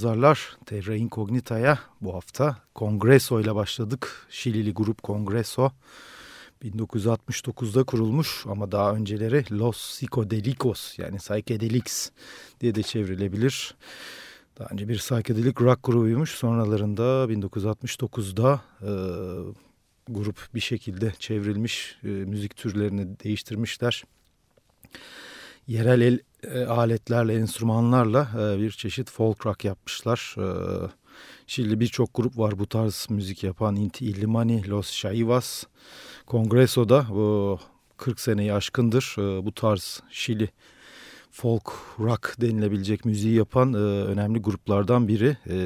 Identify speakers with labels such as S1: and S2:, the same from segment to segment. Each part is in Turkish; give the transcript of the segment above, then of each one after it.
S1: Pazarlar Terra Incognita'ya bu hafta Kongreso ile başladık. Şilili grup Kongreso 1969'da kurulmuş ama daha önceleri Los Psicodelicos yani Psychedelics diye de çevrilebilir. Daha önce bir psychedelic rock grubuymuş. Sonralarında 1969'da e, grup bir şekilde çevrilmiş, e, müzik türlerini değiştirmişler. Yerel el e, aletlerle, enstrümanlarla e, bir çeşit folk rock yapmışlar. E, Şili birçok grup var bu tarz müzik yapan. Inti Illimani, Los Chaivas, Kongreso'da bu 40 seneyi aşkındır e, bu tarz Şili folk rock denilebilecek müziği yapan e, önemli gruplardan biri. E,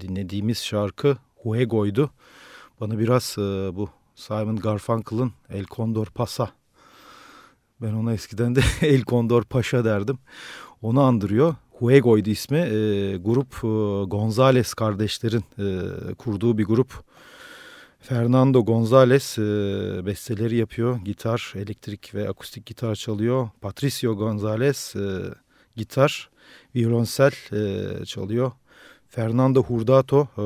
S1: dinlediğimiz şarkı Huego'ydu. Bana biraz e, bu Simon Garfunkel'ın El Condor Pasa. Ben ona eskiden de El Condor Paşa derdim. Onu andırıyor. Huego'ydu ismi. E, grup e, Gonzales kardeşlerin e, kurduğu bir grup. Fernando González e, besteleri yapıyor. Gitar, elektrik ve akustik gitar çalıyor. Patricio González e, gitar, violonsel e, çalıyor. Fernando Hurdato e,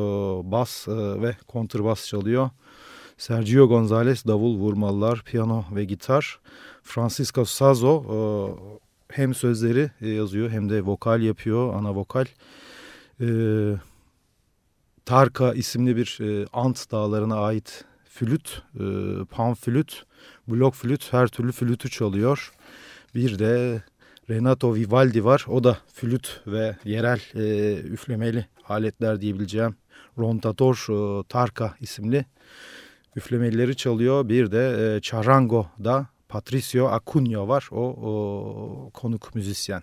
S1: bas e, ve kontrbas çalıyor. Sergio González davul, vurmalılar, piyano ve gitar. Francisco Sazo e, hem sözleri e, yazıyor hem de vokal yapıyor, ana vokal. E, Tarka isimli bir Ant dağlarına ait flüt, pan flüt, blok flüt, her türlü flütü çalıyor. Bir de Renato Vivaldi var. O da flüt ve yerel üflemeli aletler diyebileceğim Rontator Tarka isimli üflemelileri çalıyor. Bir de e, Charango'da Patricio Acunha var. O, o konuk müzisyen.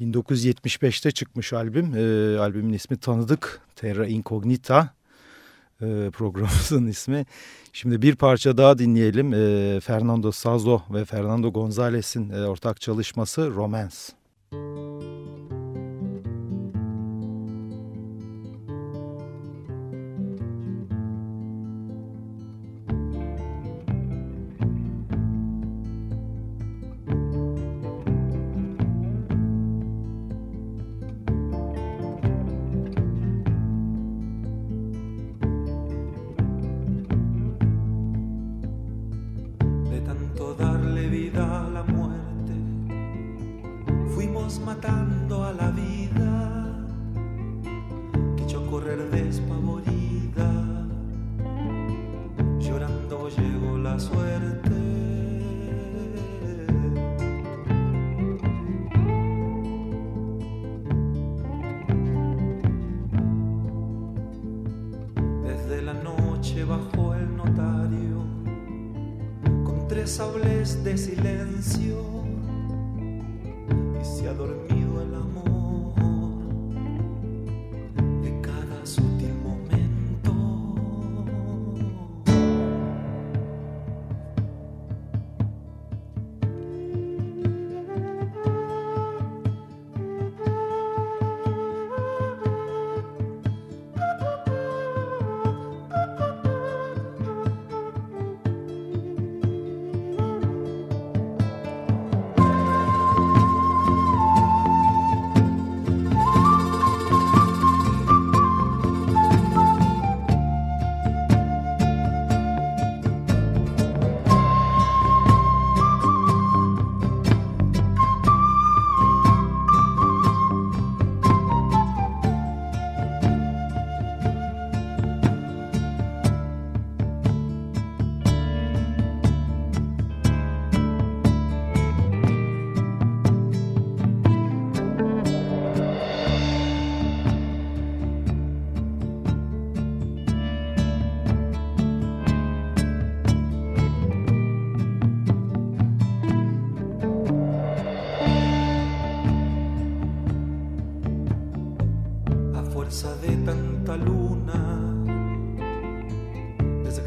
S1: 1975'te çıkmış albüm. E, albümün ismi tanıdık. Terra Incognita e, programımızın ismi. Şimdi bir parça daha dinleyelim. E, Fernando Sazo ve Fernando González'in e, ortak çalışması Romance. Müzik
S2: matando a la vida.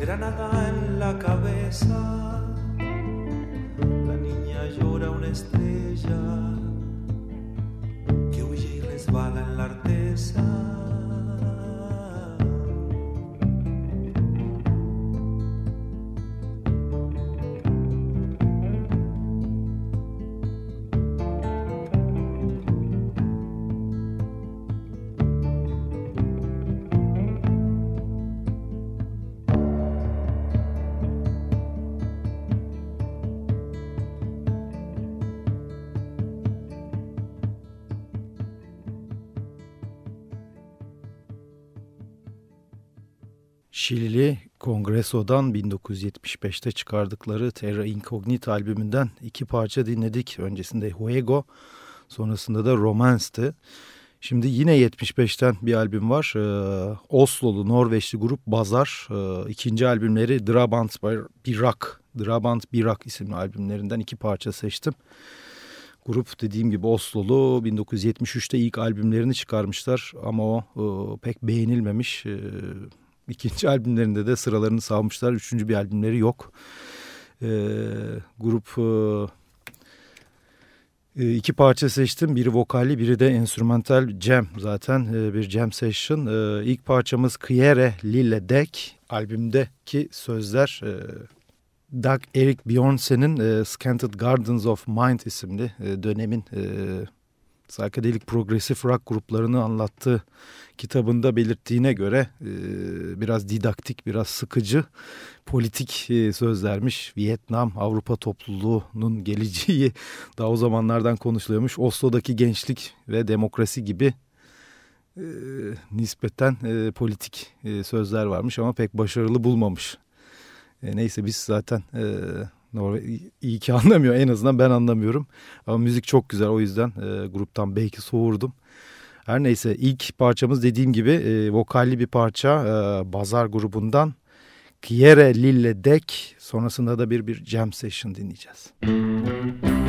S2: granada en la cabeza. La niña llora una estrella que huye y resbala en la artesa.
S1: Şilili Kongreso'dan 1975'te çıkardıkları Terra Incognita albümünden iki parça dinledik. Öncesinde Huego, sonrasında da Romance'tı. Şimdi yine 75'ten bir albüm var. Ee, Oslolu Norveçli grup Bazar. Ee, ikinci albümleri Drabant Birak, Drabant Birak isimli albümlerinden iki parça seçtim. Grup dediğim gibi Oslolu 1973'te ilk albümlerini çıkarmışlar ama o e, pek beğenilmemiş. E, ikinci albümlerinde de sıralarını salmışlar. Üçüncü bir albümleri yok. E, grup e, iki parça seçtim. Biri vokalli biri de enstrümantal jam zaten e, bir jam session. E, ilk parçamız Kiere Lille Deck albümdeki sözler... E, Doug Eric Bjornsen'in e, Scanted Gardens of Mind isimli e, dönemin e, psychedelic progresif rock gruplarını anlattığı kitabında belirttiğine göre e, biraz didaktik, biraz sıkıcı politik e, sözlermiş. Vietnam Avrupa topluluğunun geleceği daha o zamanlardan konuşuluyormuş. Oslo'daki gençlik ve demokrasi gibi e, nispeten politik sözler varmış ama pek başarılı bulmamış neyse biz zaten Norve iyi ki anlamıyor en azından ben anlamıyorum. Ama müzik çok güzel o yüzden e, gruptan belki soğurdum. Her neyse ilk parçamız dediğim gibi e, vokalli bir parça e, Bazar grubundan Kiere Lille Dek sonrasında da bir bir jam session dinleyeceğiz. Müzik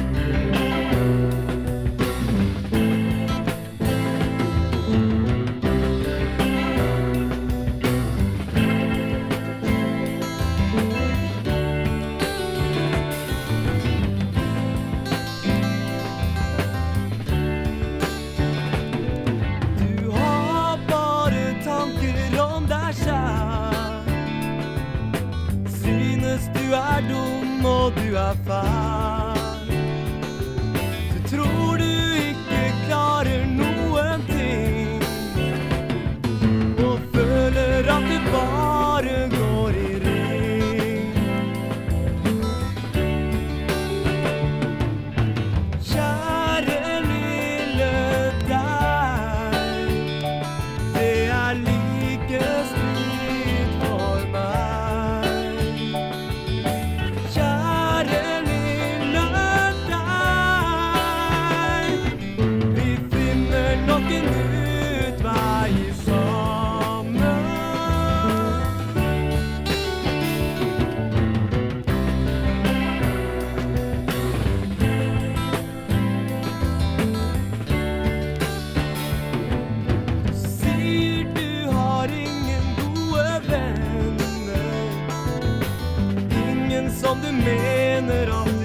S2: Men that are.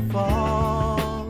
S2: fall.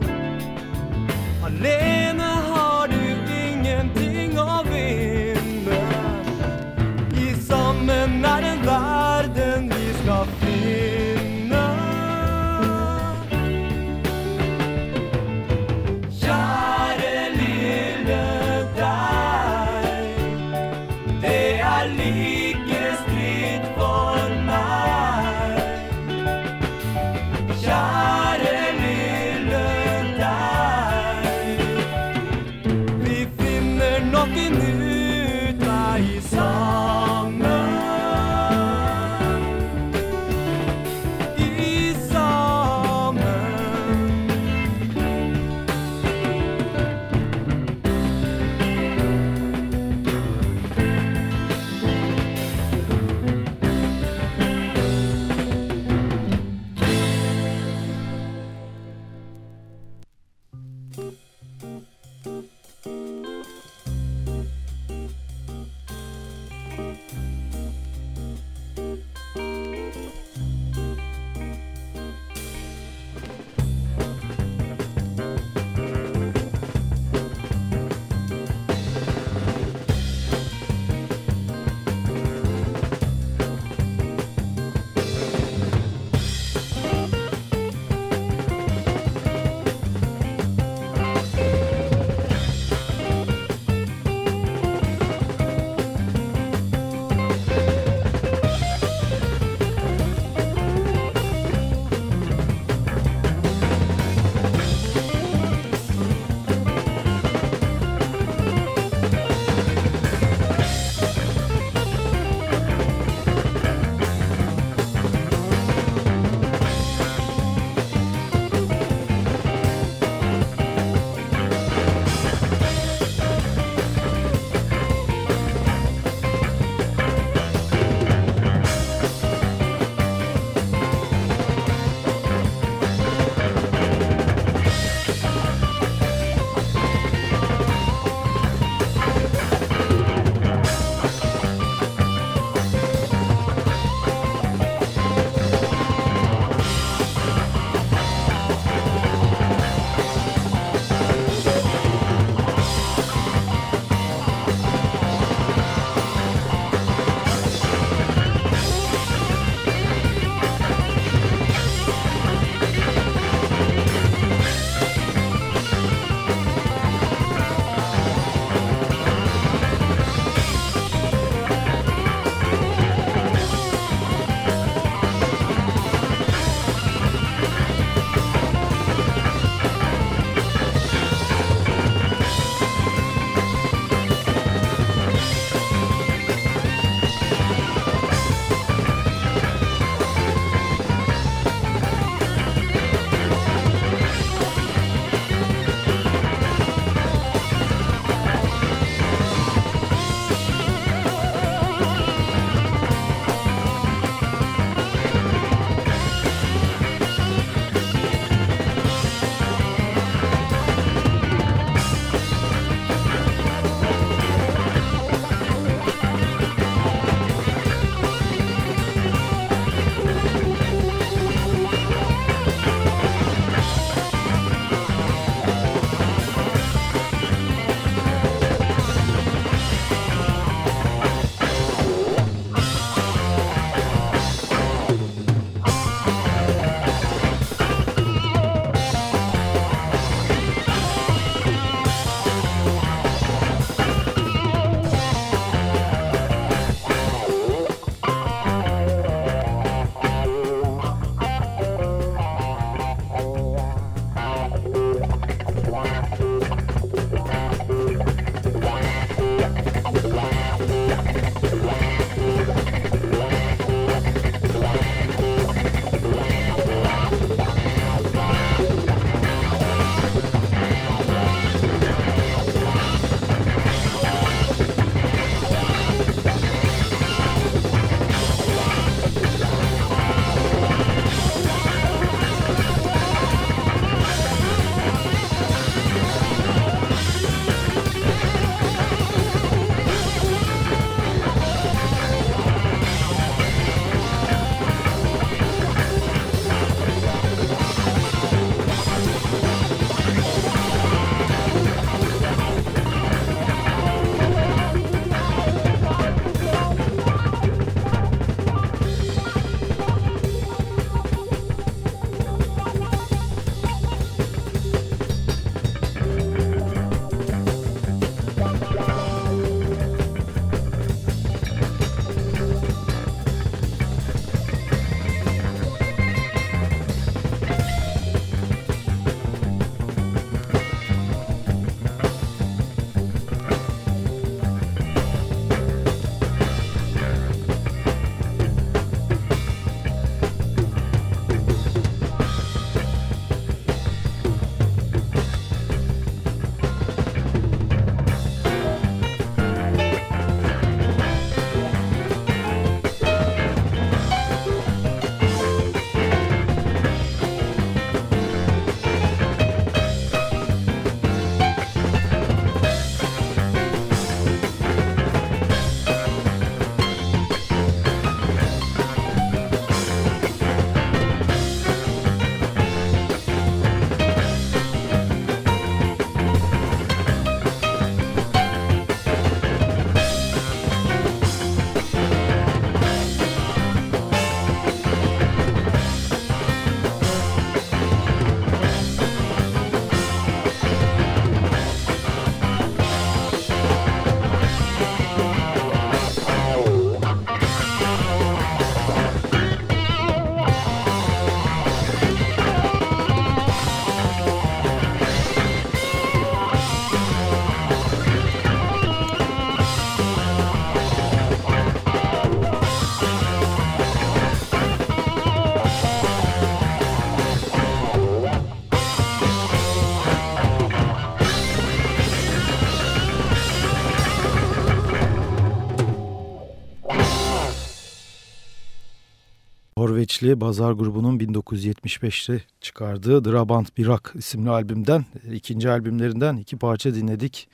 S1: Norveçli Bazar grubunun 1975'te çıkardığı Drabant Birak isimli albümden, ikinci albümlerinden iki parça dinledik.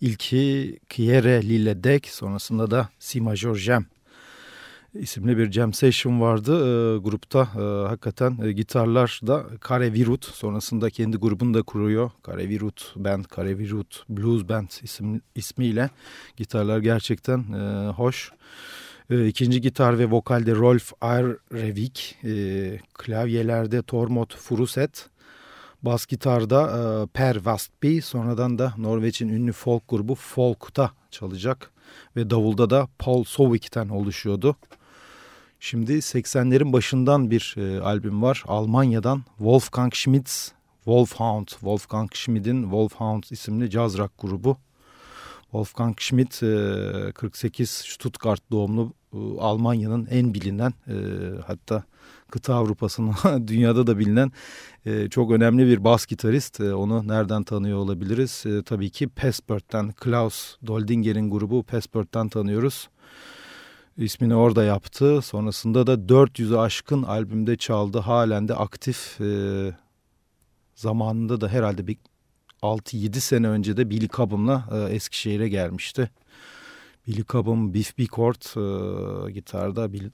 S1: İlki Kiere Lille Dek, sonrasında da Si Major Jam isimli bir jam session vardı. E, grupta e, hakikaten e, gitarlar da Kare Virut sonrasında kendi grubunu da kuruyor. Kare Virut Band, Kare Virut Blues Band isim, ismiyle gitarlar gerçekten e, hoş. E, ikinci gitar ve vokalde Rolf Eirevik, e, klavyelerde Tormod Furuset, bas gitarda e, Per Vastby, sonradan da Norveç'in ünlü folk grubu Folk'ta çalacak ve davulda da Paul Sovik'ten oluşuyordu. Şimdi 80'lerin başından bir e, albüm var. Almanya'dan Wolfgang Schmidt's Wolfhound. Wolfgang Schmidt'in Wolfhound isimli caz rock grubu. Wolfgang Schmidt e, 48 Stuttgart doğumlu e, Almanya'nın en bilinen e, hatta kıta Avrupa'sının dünyada da bilinen e, çok önemli bir bas gitarist. E, onu nereden tanıyor olabiliriz? E, tabii ki Pespört'ten Klaus Doldinger'in grubu Pespört'ten tanıyoruz ismini orada yaptı. Sonrasında da 400'ü aşkın albümde çaldı. Halen de aktif. E, zamanında da herhalde bir 6-7 sene önce de Billy Cobham'la e, Eskişehir'e gelmişti. Billy Cobham, Biff Bickford e, gitarda, Billy,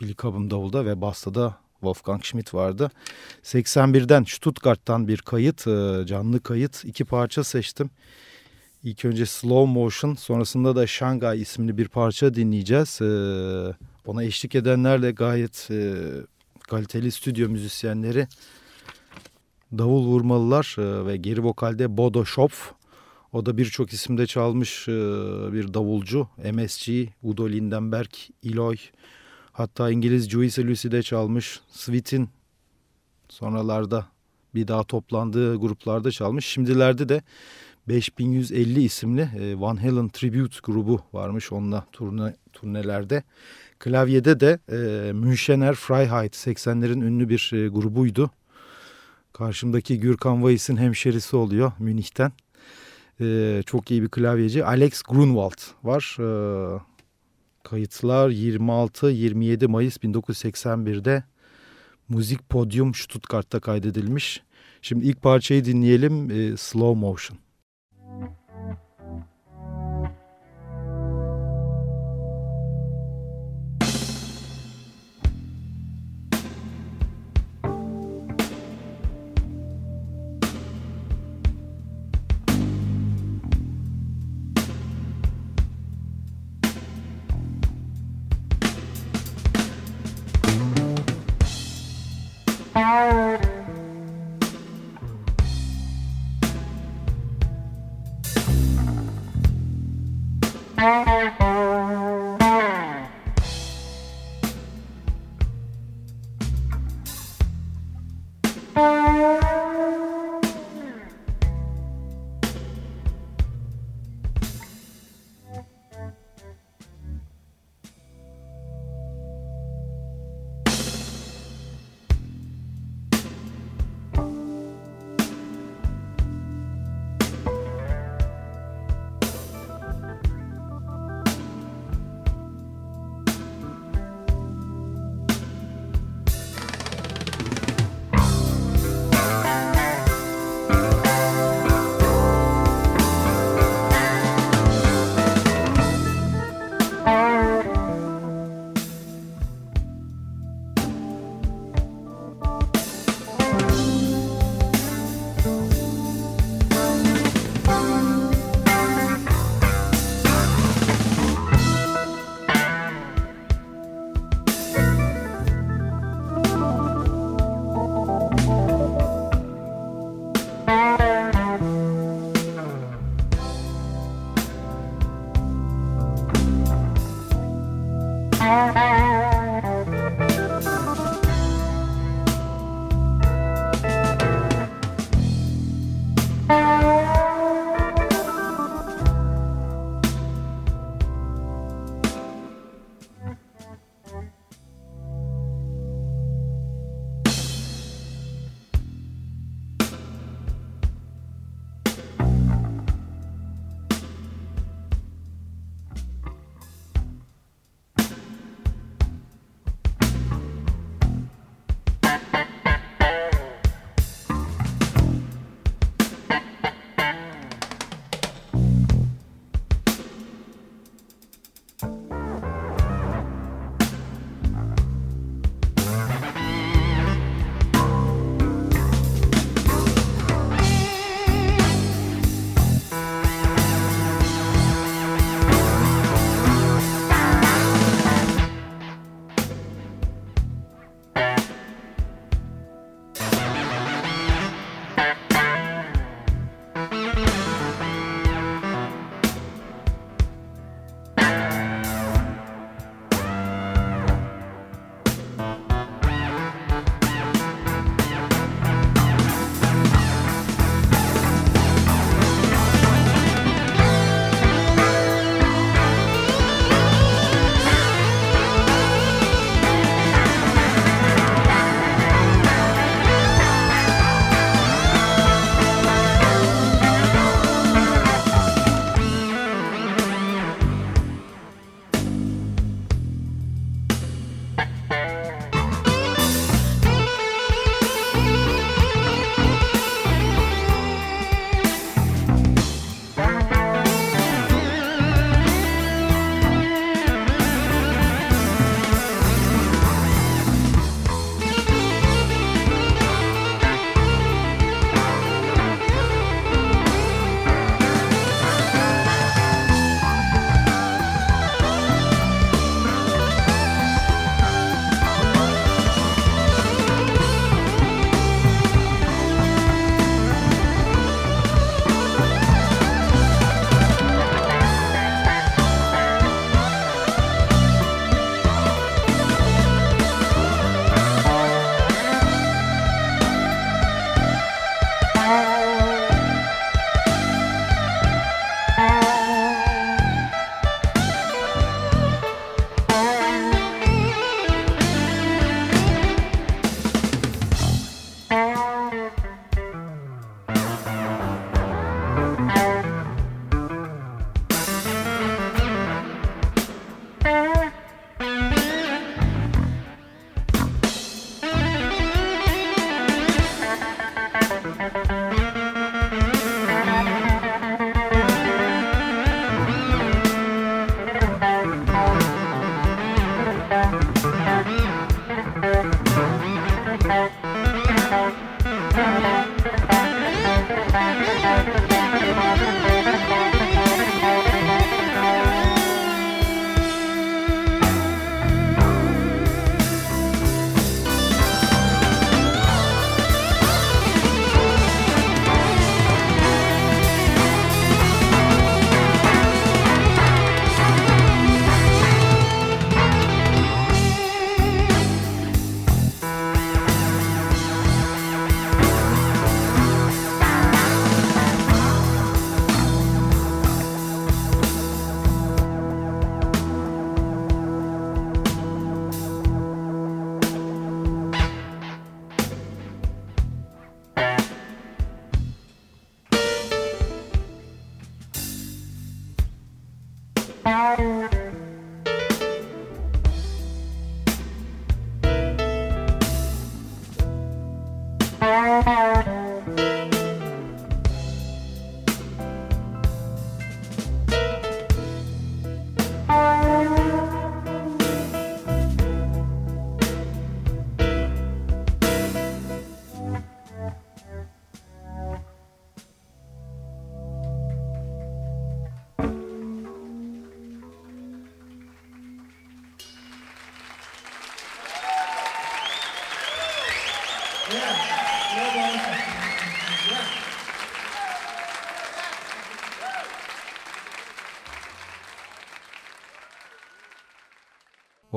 S1: Billy Cobham davulda ve basta da Wolfgang Schmidt vardı. 81'den Stuttgart'tan bir kayıt, e, canlı kayıt. iki parça seçtim. İlk önce Slow Motion sonrasında da Shanghai isimli bir parça dinleyeceğiz. Ee, ona eşlik edenler de gayet e, kaliteli stüdyo müzisyenleri. Davul vurmalılar e, ve geri vokalde Bodo Schopf. O da birçok isimde çalmış e, bir davulcu. MSG, Udo Lindenberg, Eloy. Hatta İngiliz Juicy Lucy'de çalmış. Sweet'in sonralarda bir daha toplandığı gruplarda çalmış. Şimdilerde de 5150 isimli e, Van Halen Tribute grubu varmış onunla turne, turnelerde. Klavyede de e, Münchener Freiheit 80'lerin ünlü bir e, grubuydu. Karşımdaki Gürkan Weiss'in hemşerisi oluyor Münih'ten. E, çok iyi bir klavyeci. Alex Grunwald var. E, kayıtlar 26-27 Mayıs 1981'de Müzik Podium Stuttgart'ta kaydedilmiş. Şimdi ilk parçayı dinleyelim e, Slow Motion.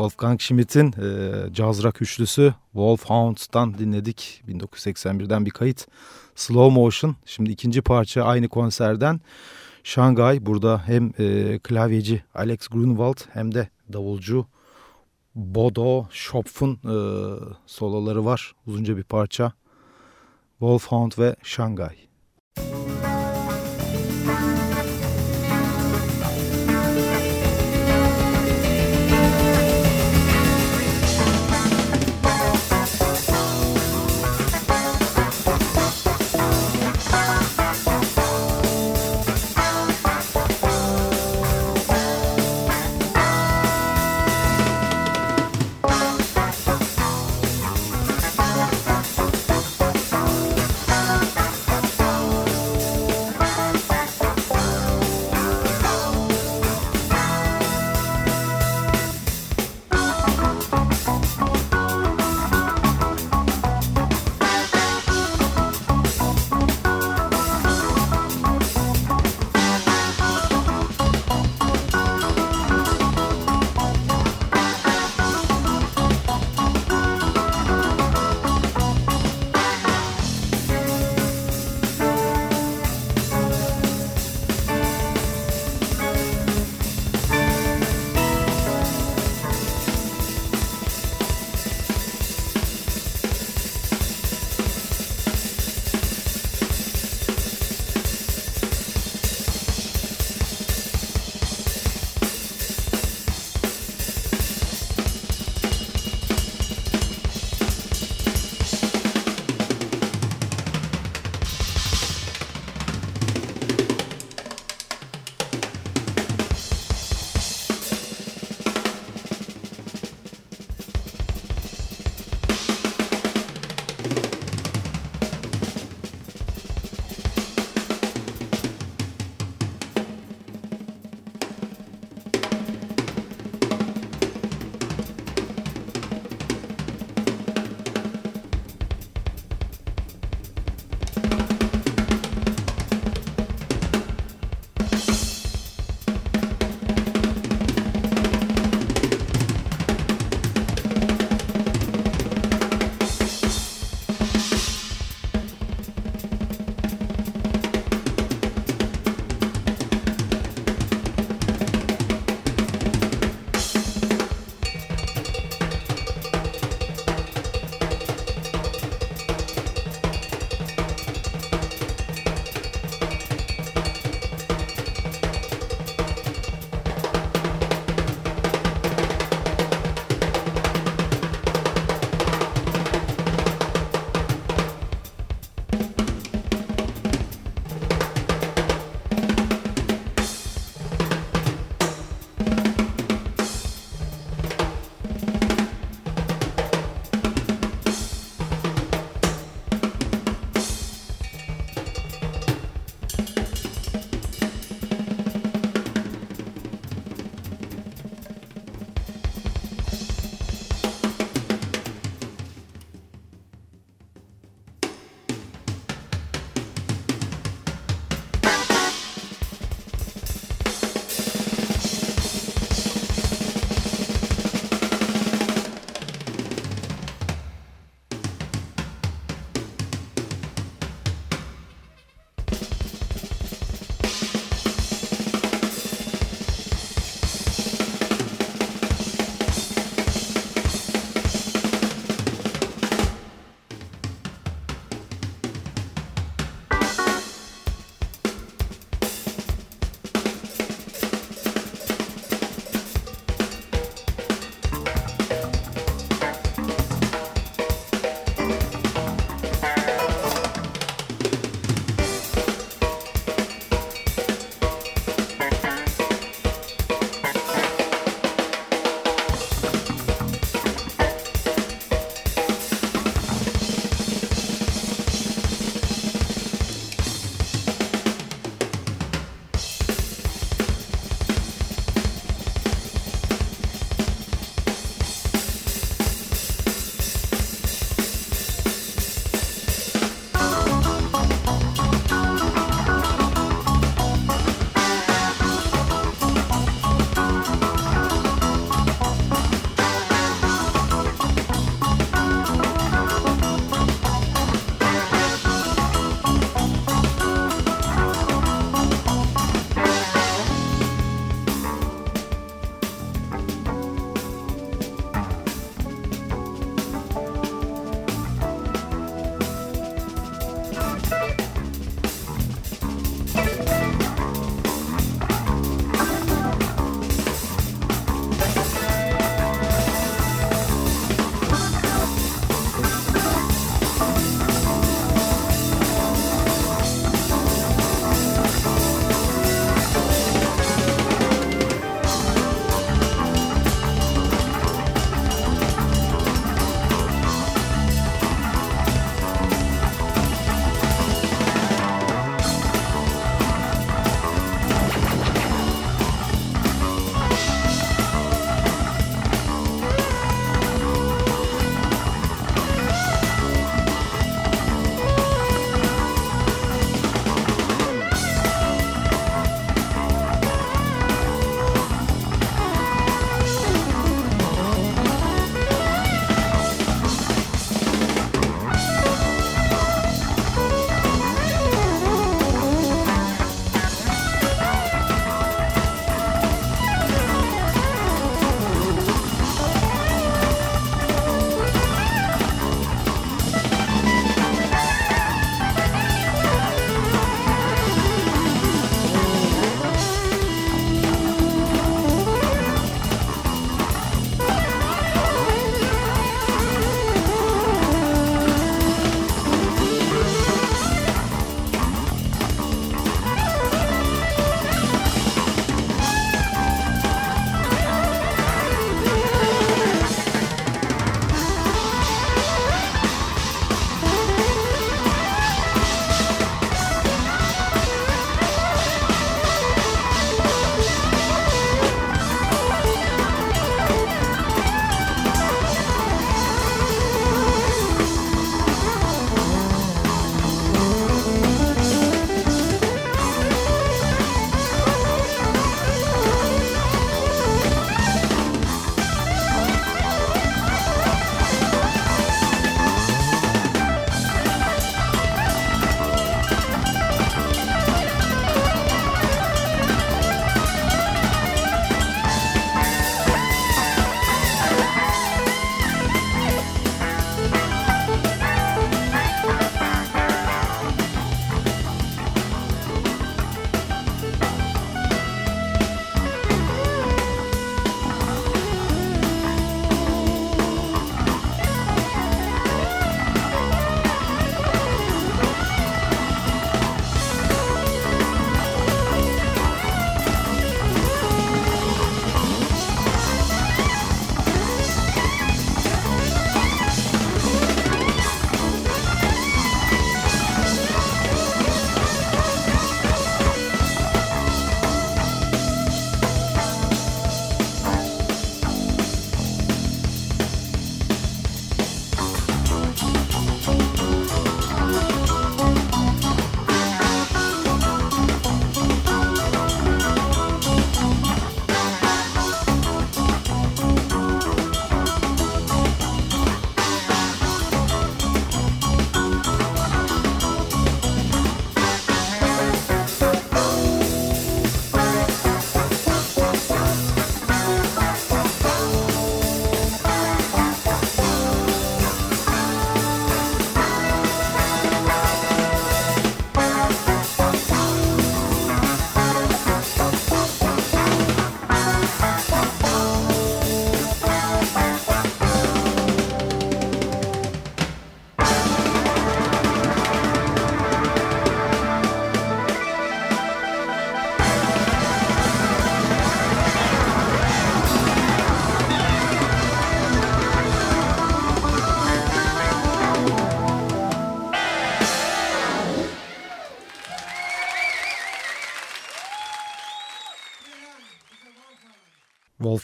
S1: Wolfgang Schmidt'in e, caz rock üçlüsü Wolfhounds'tan dinledik. 1981'den bir kayıt. Slow Motion. Şimdi ikinci parça aynı konserden. Şangay burada hem e, klavyeci Alex Grunwald hem de davulcu Bodo Schopf'un e, soloları var. Uzunca bir parça. Wolfhound ve Şangay.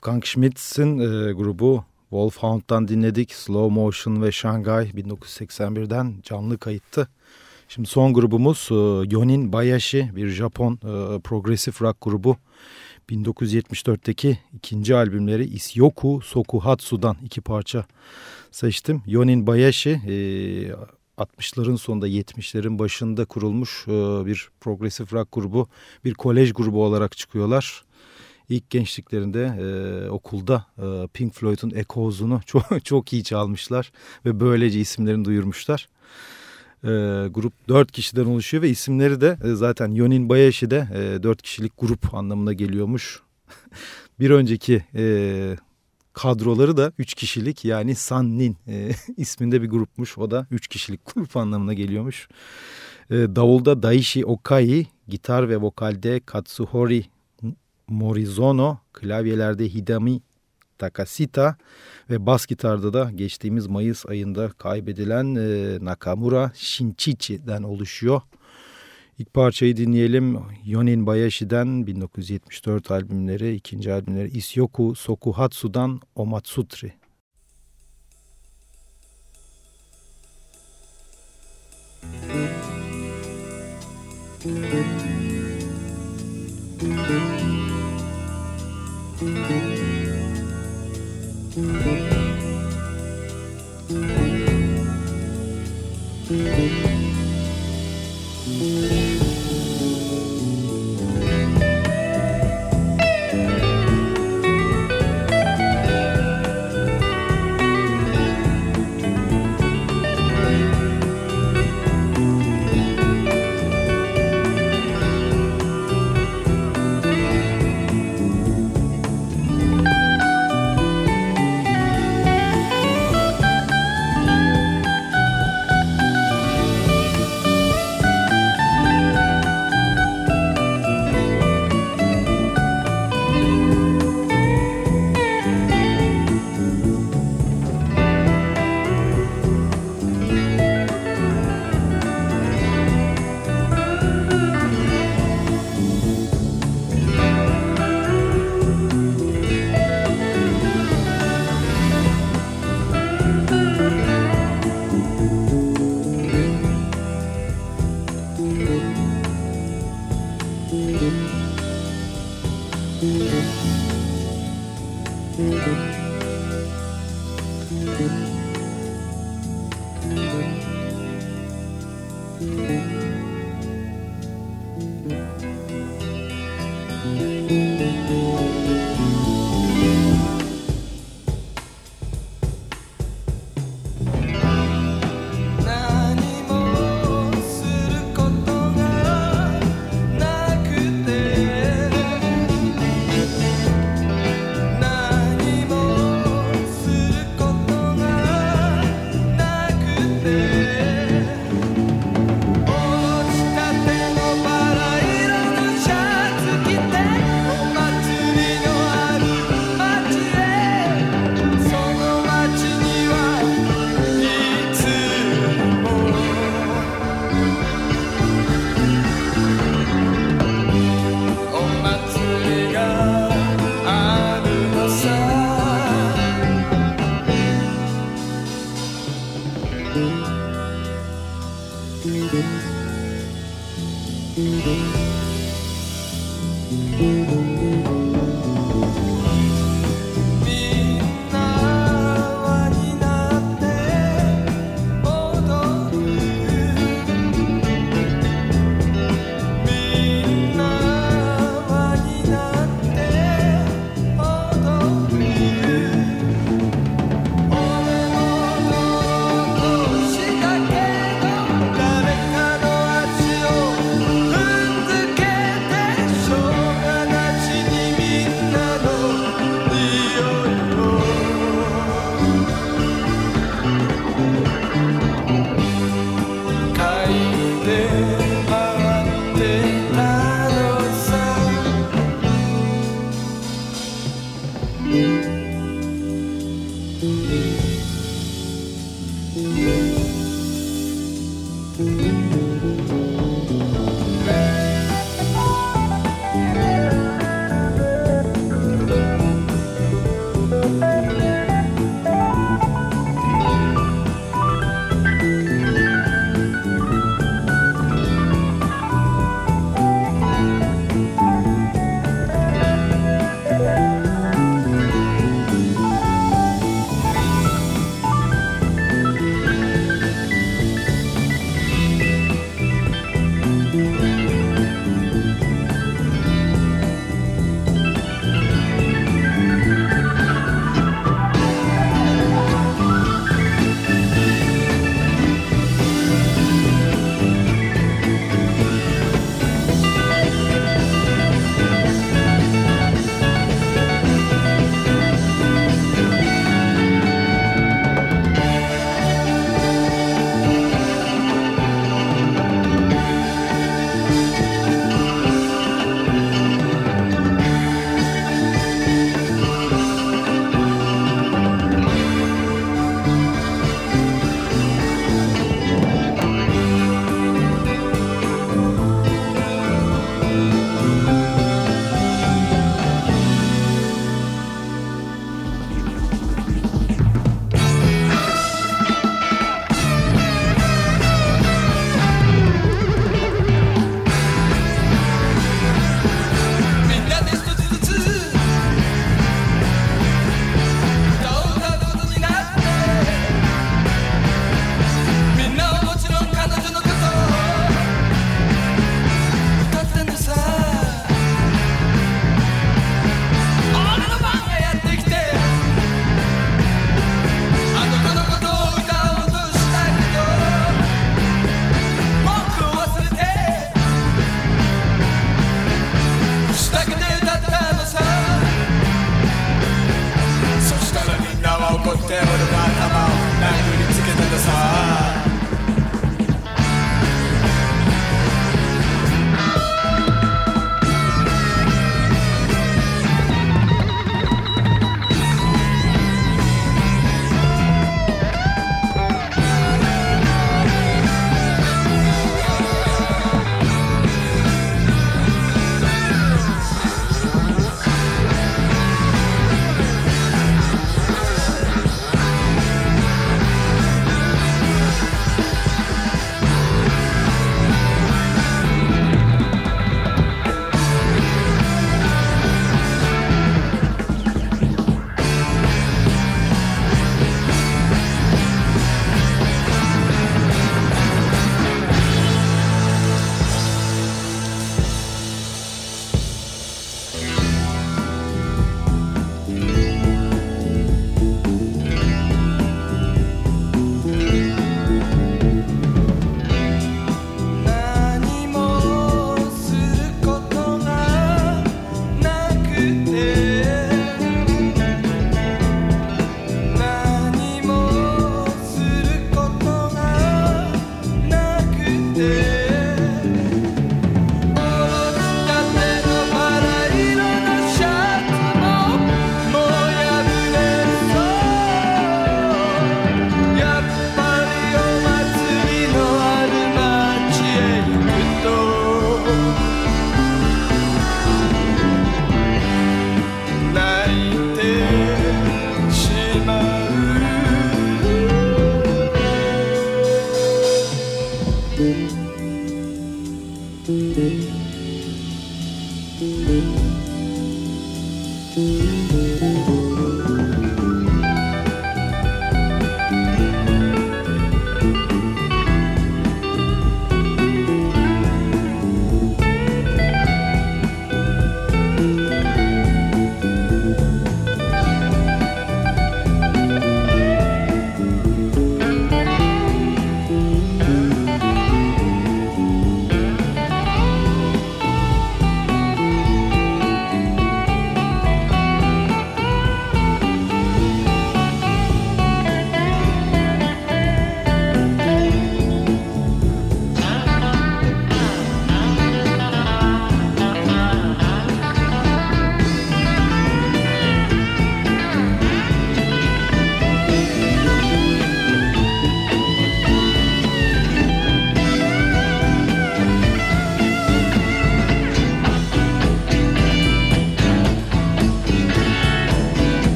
S1: Wolfgang Schmitz'in e, grubu Wolfhound'dan dinledik. Slow Motion ve Shanghai 1981'den canlı kayıttı. Şimdi son grubumuz e, Yonin Bayashi bir Japon e, progresif rock grubu. 1974'teki ikinci albümleri Isyoku Sokuhatsu'dan iki parça seçtim. Yonin Bayashi e, 60'ların sonunda 70'lerin başında kurulmuş e, bir progresif rock grubu. Bir kolej grubu olarak çıkıyorlar ilk gençliklerinde e, okulda e, Pink Floyd'un Echoes'unu çok, çok iyi çalmışlar ve böylece isimlerini duyurmuşlar. E, grup dört kişiden oluşuyor ve isimleri de e, zaten Yonin Bayashi de e, kişilik grup anlamına geliyormuş. bir önceki e, kadroları da üç kişilik yani Sannin e, isminde bir grupmuş. O da üç kişilik grup anlamına geliyormuş. E, davulda Daishi Okai, gitar ve vokalde Katsuhori Morizono, klavyelerde Hidami Takasita ve bas gitarda da geçtiğimiz Mayıs ayında kaybedilen e, Nakamura Shinchichi'den oluşuyor. İlk parçayı dinleyelim. Yonin Bayashi'den 1974 albümleri, ikinci albümleri Isyoku Sokuhatsu'dan Omatsutri. thank you.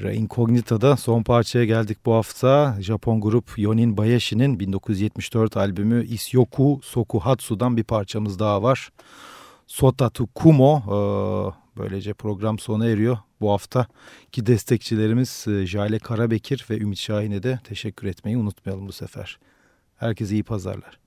S1: Terra Incognita'da son parçaya geldik bu hafta. Japon grup Yonin Bayashi'nin 1974 albümü Isyoku Sokuhatsu'dan bir parçamız daha var. Sotatu Kumo. Ee, böylece program sona eriyor bu hafta. Ki destekçilerimiz e, Jale Karabekir ve Ümit Şahin'e de teşekkür etmeyi unutmayalım bu sefer. Herkese iyi pazarlar.